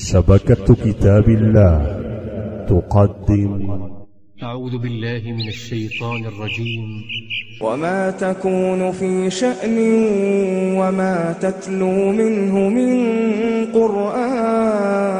شبكة كتاب الله. تقدم. أعوذ بالله من الشيطان الرجيم. وما تكون في شأن وما تتلو منه من قرآن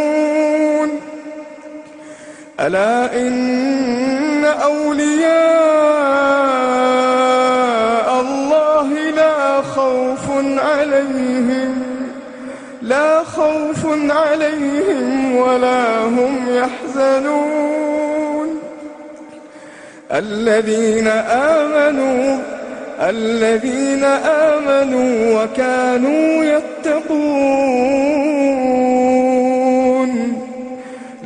ألا إن أولياء الله لا خوف عليهم لا خوف عليهم ولا هم يحزنون. الذين آمنوا الذين آمنوا وكانوا يتقون.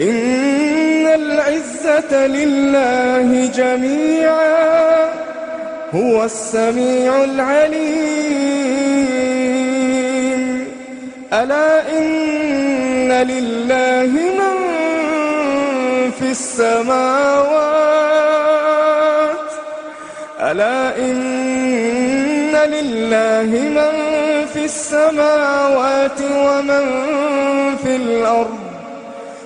إن العزة لله جميعا هو السميع العليم. ألا إن لله من في السماوات؟ ألا إن لله من في السماوات ومن في الأرض؟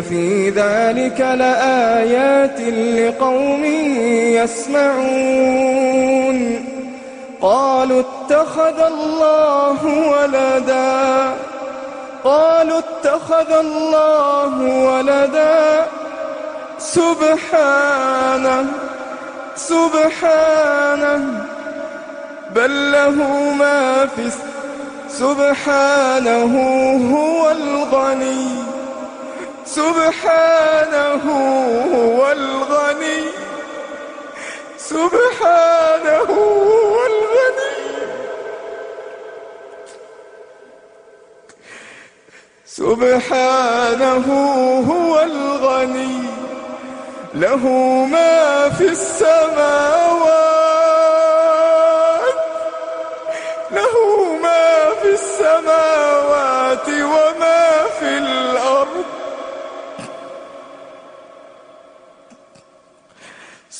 في ذلك لآيات لقوم يسمعون قالوا اتخذ الله ولدا قالوا اتخذ الله ولدا سبحانه سبحانه بل له ما في سبحانه هو الغني سبحانه هو الغني سبحانه هو الغني سبحانه هو الغني. له ما في السماوات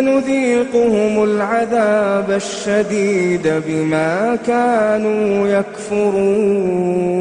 نذيقهم العذاب الشديد بما كانوا يكفرون.